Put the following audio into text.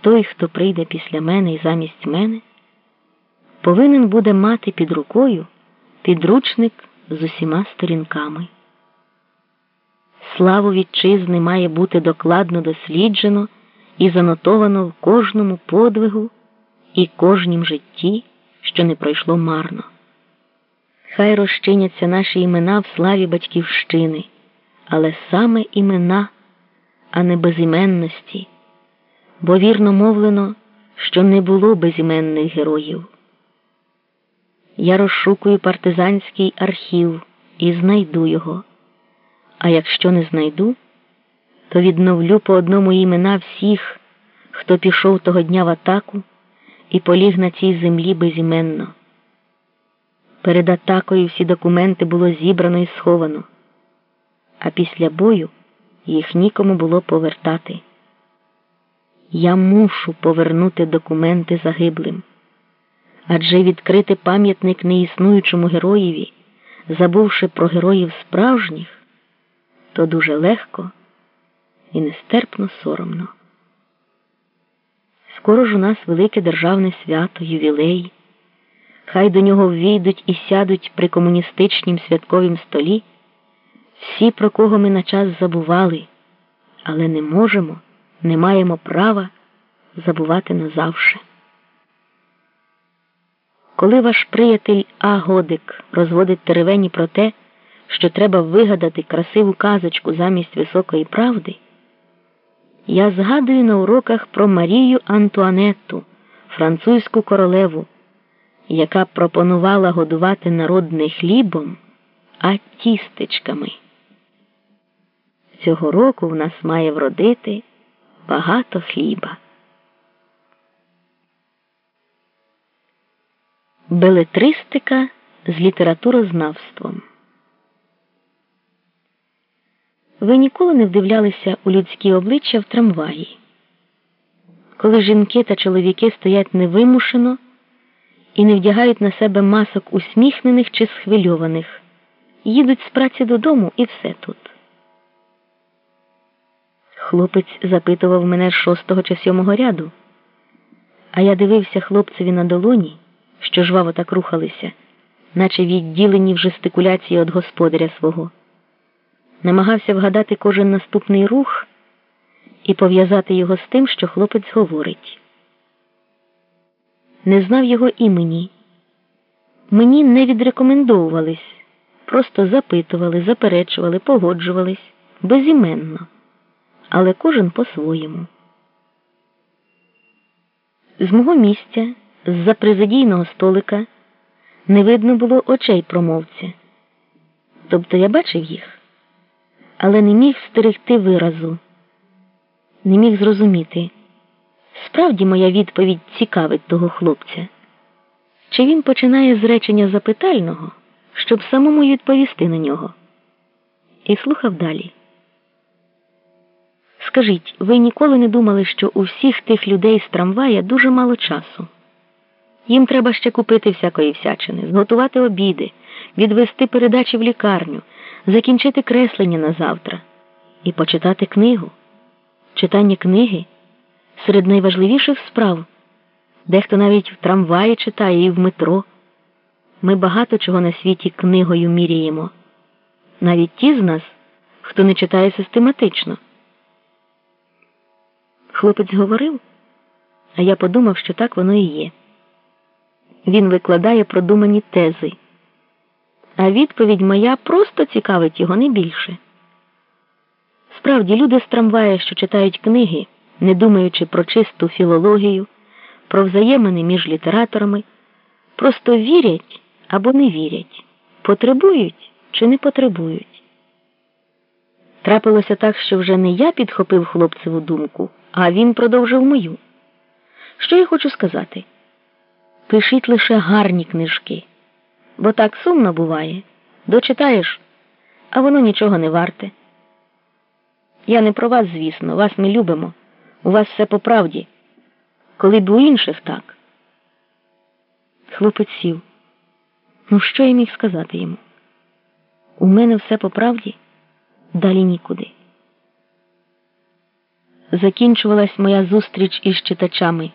той, хто прийде після мене і замість мене, повинен буде мати під рукою підручник з усіма сторінками. Славу вітчизни має бути докладно досліджено і занотовано в кожному подвигу і кожнім житті, що не пройшло марно. Хай розчиняться наші імена в славі батьківщини, але саме імена, а не безіменності, бо вірно мовлено, що не було безіменних героїв. Я розшукую партизанський архів і знайду його. А якщо не знайду, то відновлю по одному імена всіх, хто пішов того дня в атаку і поліг на цій землі безіменно. Перед атакою всі документи було зібрано і сховано, а після бою їх нікому було повертати. Я мушу повернути документи загиблим, адже відкрити пам'ятник неіснуючому героєві, забувши про героїв справжніх, то дуже легко і нестерпно соромно. Скоро ж у нас велике державне свято, ювілей. Хай до нього ввійдуть і сядуть при комуністичнім святковім столі всі, про кого ми на час забували, але не можемо, не маємо права забувати назавше. Коли ваш приятель А. Годик розводить теревені про те, що треба вигадати красиву казочку замість високої правди, я згадую на уроках про Марію Антуанетту, французьку королеву яка пропонувала годувати народ не хлібом, а тістечками. Цього року в нас має вродити багато хліба. Белетристика з літературознавством. Ви ніколи не вдивлялися у людські обличчя в трамваї, коли жінки та чоловіки стоять невимушено і не вдягають на себе масок усміхнених чи схвильованих, їдуть з праці додому і все тут. Хлопець запитував мене з шостого чи сьомого ряду, а я дивився хлопцеві на долоні, що жваво так рухалися, наче відділені в жестикуляції від господаря свого. Намагався вгадати кожен наступний рух і пов'язати його з тим, що хлопець говорить не знав його імені. Мені не відрекомендовувались, просто запитували, заперечували, погоджувались безіменно, але кожен по-своєму. З мого місця, з-за президійного столика, не видно було очей промовця. Тобто я бачив їх, але не міг стерегти виразу, не міг зрозуміти. Справді моя відповідь цікавить того хлопця. Чи він починає з речення запитального, щоб самому відповісти на нього? І слухав далі. Скажіть, ви ніколи не думали, що у всіх тих людей з трамвая дуже мало часу? Їм треба ще купити всякої всячини, зготувати обіди, відвести передачі в лікарню, закінчити креслення на завтра і почитати книгу. Читання книги серед найважливіших справ. Дехто навіть в трамваї читає і в метро. Ми багато чого на світі книгою міряємо. Навіть ті з нас, хто не читає систематично. Хлопець говорив, а я подумав, що так воно і є. Він викладає продумані тези, а відповідь моя просто цікавить його не більше. Справді, люди з трамвая, що читають книги не думаючи про чисту філологію, про взаємини між літераторами, просто вірять або не вірять, потребують чи не потребують. Трапилося так, що вже не я підхопив хлопцеву думку, а він продовжив мою. Що я хочу сказати? Пишіть лише гарні книжки, бо так сумно буває. Дочитаєш, а воно нічого не варте. Я не про вас, звісно, вас ми любимо. У вас все по правді, коли б у інших так. Хлопець сів. Ну, що я міг сказати йому? У мене все по правді, далі нікуди. Закінчувалась моя зустріч із читачами.